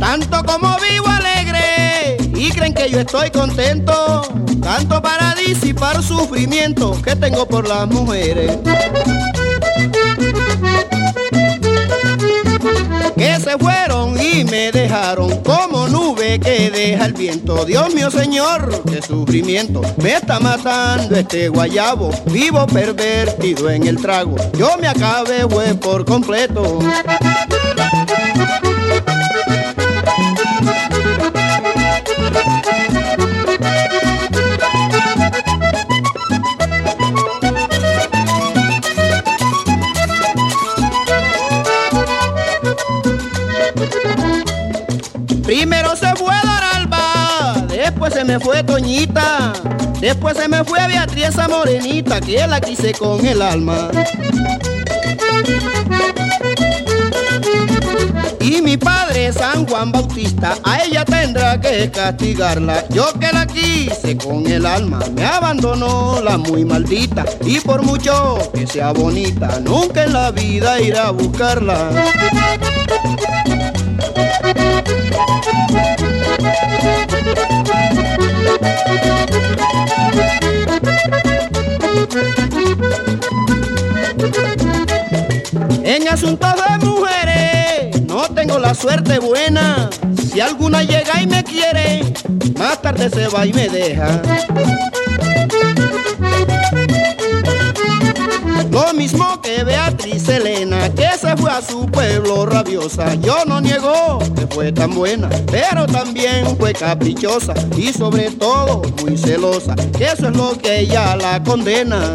Tanto como vivo y creen que yo estoy contento, tanto para disipar sufrimiento que tengo por las mujeres. Que se fueron y me dejaron como nube que deja el viento. Dios mío, Señor, qué sufrimiento. Me está matando este guayabo, vivo pervertido en el trago. Yo me acabé, fue por completo. Primero se fue Doralba, después se me fue Toñita, después se me fue Beatriz esa morenita que la quise con el alma. Y mi padre San Juan Bautista, a ella tendrá que castigarla. Yo que la quise con el alma, me abandonó la muy maldita. Y por mucho que sea bonita, nunca en la vida irá a buscarla. En asuntos de mujeres no tengo la suerte buena. Si alguna llega y me quiere, más tarde se va y me deja. Lo mismo que Beatriz Elena, que fue a su pueblo rabiosa. Yo no niego que fue tan buena, pero también fue caprichosa y sobre todo muy celosa, que eso es lo que ella la condena.